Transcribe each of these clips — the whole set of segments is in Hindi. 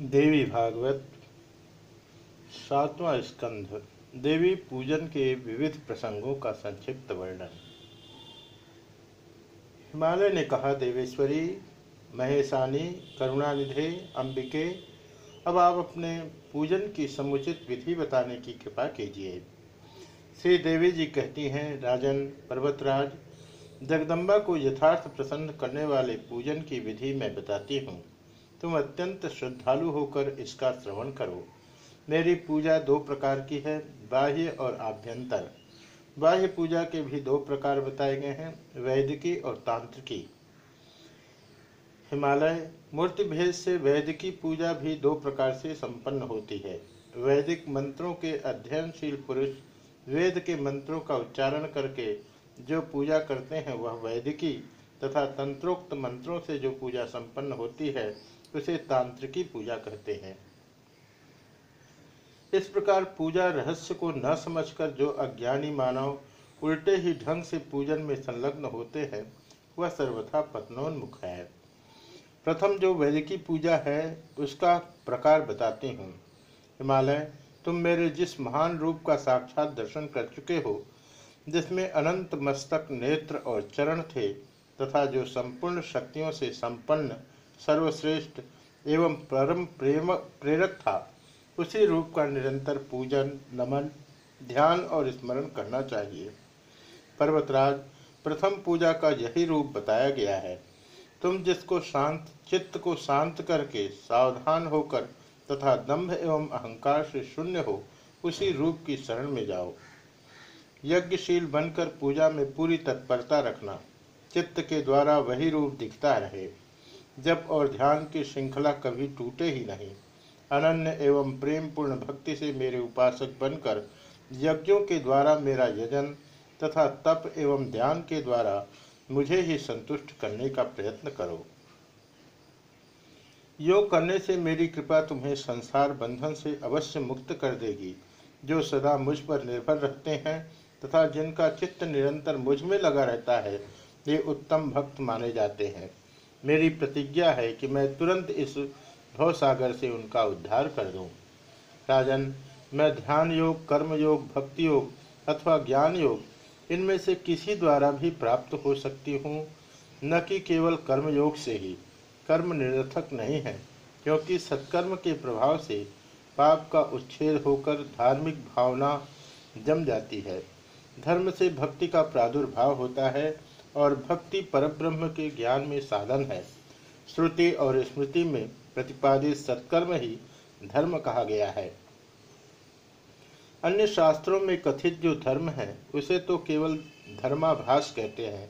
देवी भागवत, सातवां स्कंध, देवी पूजन के विविध प्रसंगों का संक्षिप्त वर्णन। हिमालय ने कहा, देवेश्वरी, महेशानी, करुणानिधे, अंबिके, अब आप अपने पूजन की समुचित विधि बताने की कृपा कीजिए। श्री देवी जी कहती हैं, राजन, पर्वतराज, जगदम्बा को यथार्थ प्रसन्न करने वाले पूजन की विधि मैं बताती हूँ। तुम अत्यंत श्रद्धालु होकर इसका श्रवण करो। मेरी पूजा दो प्रकार की है, बाह्य और आभ्यंतर। बाह्य पूजा के भी दो प्रकार बताए गए हैं, वैदिकी और तांत्रिकी। हिमालय, मूर्ति भेद से वैदिकी पूजा भी दो प्रकार से संपन्न होती है। वैदिक मंत्रों के अध्ययनशील पुरुष वेद के मंत्रों का उच्चारण करके जो पूजा करते हैं, वह वैदिकी तथा तंत्रोक्त मंत्रों से जो पूजा संपन्न होती है उसे तांत्रिकी पूजा कहते हैं। इस प्रकार पूजा रहस्य को न समझकर जो अज्ञानी मानव उल्टे ही ढंग से पूजन में संलग्न होते हैं, वह सर्वथा पत्नोन्मुख है। प्रथम जो वैदिकी पूजा है, उसका प्रकार बताती हूँ। हिमालय, तुम मेरे जिस महान रूप का साक्षात दर्शन कर चुके हो, जिसमें अनंत मस्तक नेत्र और चरण थे, तथा जो संपूर्ण शक्तियों से संपन्न सर्वश्रेष्ठ एवं परम प्रेम, प्रेरक था। उसी रूप का निरंतर पूजन, नमन, ध्यान और स्मरण करना चाहिए। पर्वतराज, प्रथम पूजा का यही रूप बताया गया है। तुम जिसको शांत, चित्त को शांत करके सावधान होकर तथा दम्भ एवं अहंकार से शून्य हो, उसी रूप की शरण में जाओ। यज्ञशील बनकर पूजा में पूरी तत्परता रखना, चित्त के द्वारा वही रूप दिखता रहे। जब और ध्यान की श्रृंखला कभी टूटे ही नहीं। अनन्य एवं प्रेम पूर्ण भक्ति से मेरे उपासक बनकर यज्ञों के द्वारा मेरा यजन तथा तप एवं ध्यान के द्वारा मुझे ही संतुष्ट करने का प्रयत्न करो। योग करने से मेरी कृपा तुम्हें संसार बंधन से अवश्य मुक्त कर देगी, जो सदा मुझ पर निर्भर रहते हैं तथा जिनका चित्त निरंतर मुझमें लगा रहता है ये उत्तम भक्त माने जाते हैं। मेरी प्रतिज्ञा है कि मैं तुरंत इस भवसागर से उनका उद्धार कर दूँ। राजन, मैं ध्यान योग, कर्म योग, भक्ति योग अथवा ज्ञान योग, इनमें से किसी द्वारा भी प्राप्त हो सकती हूँ, न कि केवल कर्म योग से ही कर्म निरर्थक नहीं है, क्योंकि सत्कर्म के प्रभाव से पाप का उच्छेद होकर धार्मिक भावना जम जाती है धर्म से भक्ति का प्रादुर्भाव होता है और भक्ति परब्रह्म के ज्ञान में साधन है। श्रुति और स्मृति में प्रतिपादित सत्कर्म ही धर्म कहा गया है। अन्य शास्त्रों में कथित जो धर्म है, उसे तो केवल धर्माभास कहते हैं।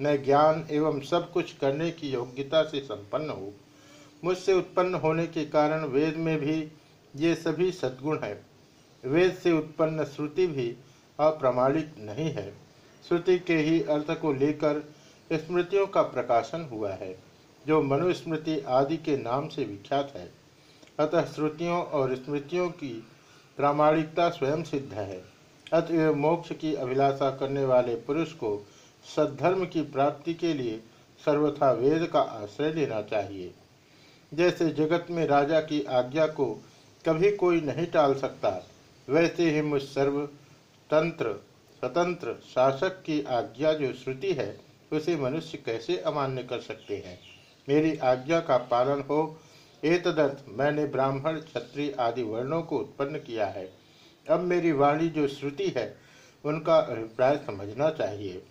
मैं ज्ञान एवं सब कुछ करने की योग्यता से संपन्न हूँ। मुझसे उत्पन्न होने के कारण वेद में भी ये सभी सद्गुण हैं। वेद से उत्पन्न श्रुति भी अप्रामाणिक नहीं है। श्रुति के ही अर्थ को लेकर स्मृतियों का प्रकाशन हुआ है, जो मनुस्मृति आदि के नाम से विख्यात है। अतः श्रुतियों और स्मृतियों की प्रामाणिकता स्वयं सिद्ध है। अतएव मोक्ष की अभिलाषा करने वाले पुरुष को सद्धर्म की प्राप्ति के लिए सर्वथा वेद का आश्रय लेना चाहिए। जैसे जगत में राजा की आज्ञा को कभी कोई नहीं टाल सकता, वैसे ही मुझ सर्व तंत्र स्वतंत्र शासक की आज्ञा जो श्रुति है, उसे मनुष्य कैसे अमान्य कर सकते हैं? मेरी आज्ञा का पालन हो एतदर्थ मैंने ब्राह्मण, क्षत्रिय आदि वर्णों को उत्पन्न किया है। अब मेरी वाणी जो श्रुति है, उनका अभिप्राय समझना चाहिए।